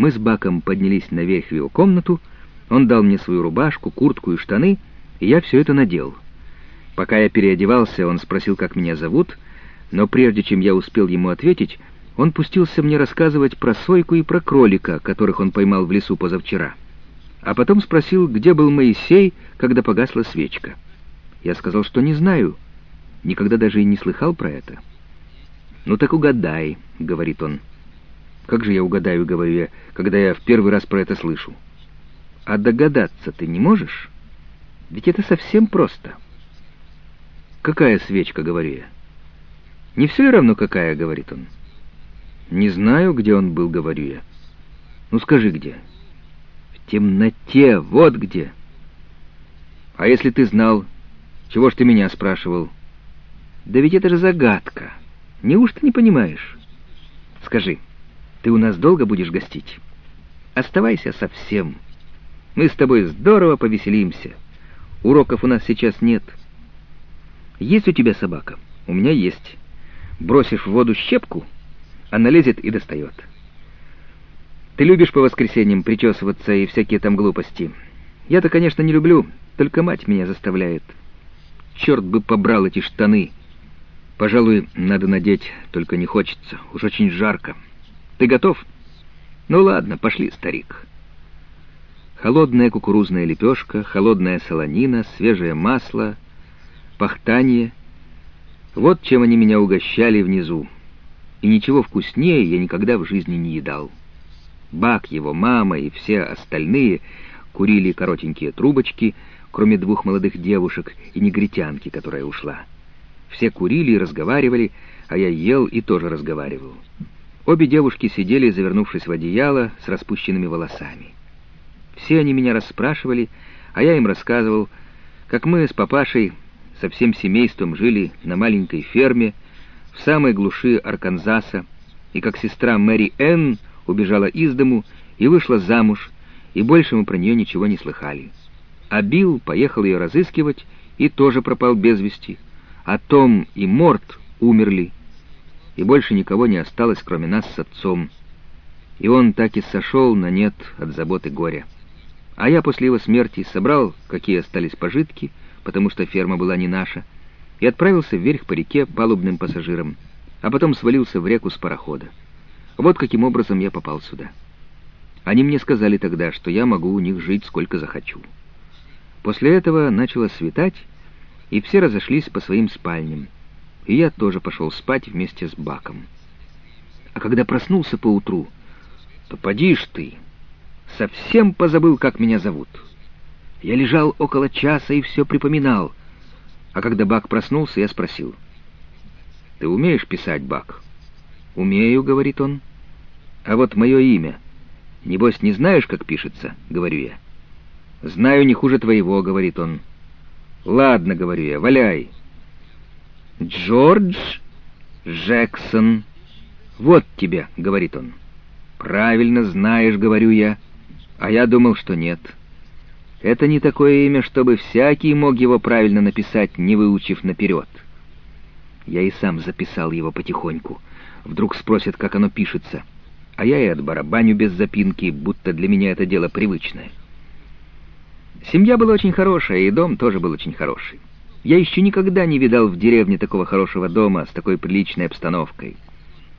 Мы с Баком поднялись наверх в его комнату, он дал мне свою рубашку, куртку и штаны, и я все это надел. Пока я переодевался, он спросил, как меня зовут, но прежде чем я успел ему ответить, он пустился мне рассказывать про сойку и про кролика, которых он поймал в лесу позавчера. А потом спросил, где был Моисей, когда погасла свечка. Я сказал, что не знаю, никогда даже и не слыхал про это. «Ну так угадай», — говорит он. «Как же я угадаю, — говорю я, — когда я в первый раз про это слышу?» «А догадаться ты не можешь? Ведь это совсем просто». «Какая свечка?» — говорю я. «Не все ли равно, какая?» — говорит он. «Не знаю, где он был», — говорю я. «Ну скажи, где?» «В темноте, вот где!» «А если ты знал, чего ж ты меня спрашивал?» «Да ведь это же загадка. Неужто не понимаешь?» «Скажи, ты у нас долго будешь гостить?» «Оставайся совсем. Мы с тобой здорово повеселимся. Уроков у нас сейчас нет». «Есть у тебя собака?» «У меня есть. Бросишь в воду щепку, она лезет и достает». «Ты любишь по воскресеньям причесываться и всякие там глупости. Я-то, конечно, не люблю, только мать меня заставляет. Черт бы побрал эти штаны!» Пожалуй, надо надеть, только не хочется. Уж очень жарко. Ты готов? Ну ладно, пошли, старик. Холодная кукурузная лепешка, холодная солонина, свежее масло, пахтание. Вот чем они меня угощали внизу. И ничего вкуснее я никогда в жизни не едал. Бак, его мама и все остальные курили коротенькие трубочки, кроме двух молодых девушек и негритянки, которая ушла. Все курили и разговаривали, а я ел и тоже разговаривал. Обе девушки сидели, завернувшись в одеяло, с распущенными волосами. Все они меня расспрашивали, а я им рассказывал, как мы с папашей со всем семейством жили на маленькой ферме в самой глуши Арканзаса, и как сестра Мэри Энн убежала из дому и вышла замуж, и больше мы про нее ничего не слыхали. А Билл поехал ее разыскивать и тоже пропал без вести — а Том и Морт умерли, и больше никого не осталось, кроме нас с отцом. И он так и сошел на нет от заботы горя. А я после его смерти собрал, какие остались пожитки, потому что ферма была не наша, и отправился вверх по реке палубным пассажиром, а потом свалился в реку с парохода. Вот каким образом я попал сюда. Они мне сказали тогда, что я могу у них жить сколько захочу. После этого начало светать, и все разошлись по своим спальням. И я тоже пошел спать вместе с Баком. А когда проснулся поутру, то поди ж ты, совсем позабыл, как меня зовут. Я лежал около часа и все припоминал. А когда Бак проснулся, я спросил. «Ты умеешь писать, Бак?» «Умею», — говорит он. «А вот мое имя. Небось, не знаешь, как пишется?» — говорю я. «Знаю не хуже твоего», — говорит он. «Ладно, — говорю я, — валяй». «Джордж Джексон. Вот тебе», — говорит он. «Правильно знаешь, — говорю я, — а я думал, что нет. Это не такое имя, чтобы всякий мог его правильно написать, не выучив наперед». Я и сам записал его потихоньку. Вдруг спросят, как оно пишется, а я и отбарабаню без запинки, будто для меня это дело привычное. Семья была очень хорошая, и дом тоже был очень хороший. Я еще никогда не видал в деревне такого хорошего дома с такой приличной обстановкой.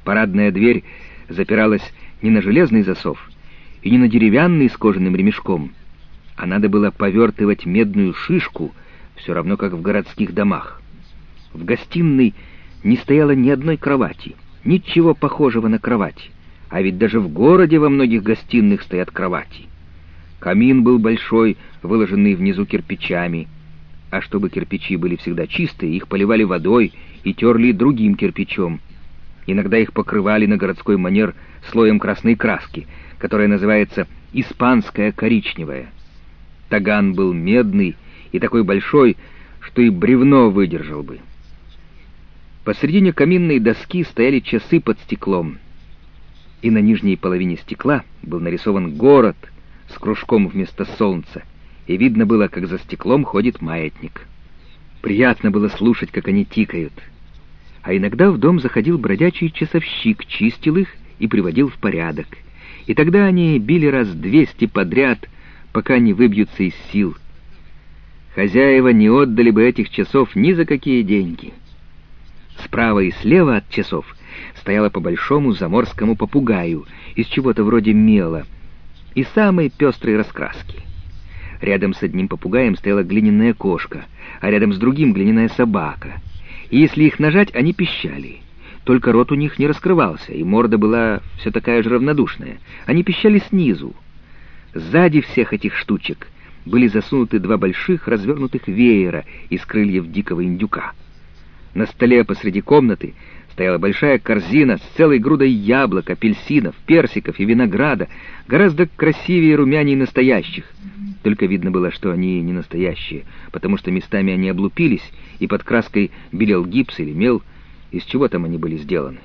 Парадная дверь запиралась не на железный засов и не на деревянный с кожаным ремешком, а надо было повертывать медную шишку, все равно как в городских домах. В гостиной не стояло ни одной кровати, ничего похожего на кровать, а ведь даже в городе во многих гостиных стоят кровати. Камин был большой, выложенный внизу кирпичами. А чтобы кирпичи были всегда чистые, их поливали водой и терли другим кирпичом. Иногда их покрывали на городской манер слоем красной краски, которая называется «испанская коричневая». Таган был медный и такой большой, что и бревно выдержал бы. Посредине каминной доски стояли часы под стеклом, и на нижней половине стекла был нарисован город — с кружком вместо солнца, и видно было, как за стеклом ходит маятник. Приятно было слушать, как они тикают. А иногда в дом заходил бродячий часовщик, чистил их и приводил в порядок. и тогда они били раз двести подряд, пока не выбьются из сил. Хозяева не отдали бы этих часов ни за какие деньги. Справа и слева от часов стояла по большому заморскому попугаю из чего-то вроде мела и самой пестрой раскраски. Рядом с одним попугаем стояла глиняная кошка, а рядом с другим глиняная собака. И если их нажать, они пищали. Только рот у них не раскрывался, и морда была все такая же равнодушная. Они пищали снизу. Сзади всех этих штучек были засунуты два больших развернутых веера из крыльев дикого индюка. На столе посреди комнаты стояла большая корзина с целой грудой яблок, апельсинов, персиков и винограда, гораздо красивее и румяней настоящих. Только видно было, что они не настоящие, потому что местами они облупились, и под краской белел гипс или мел, из чего там они были сделаны.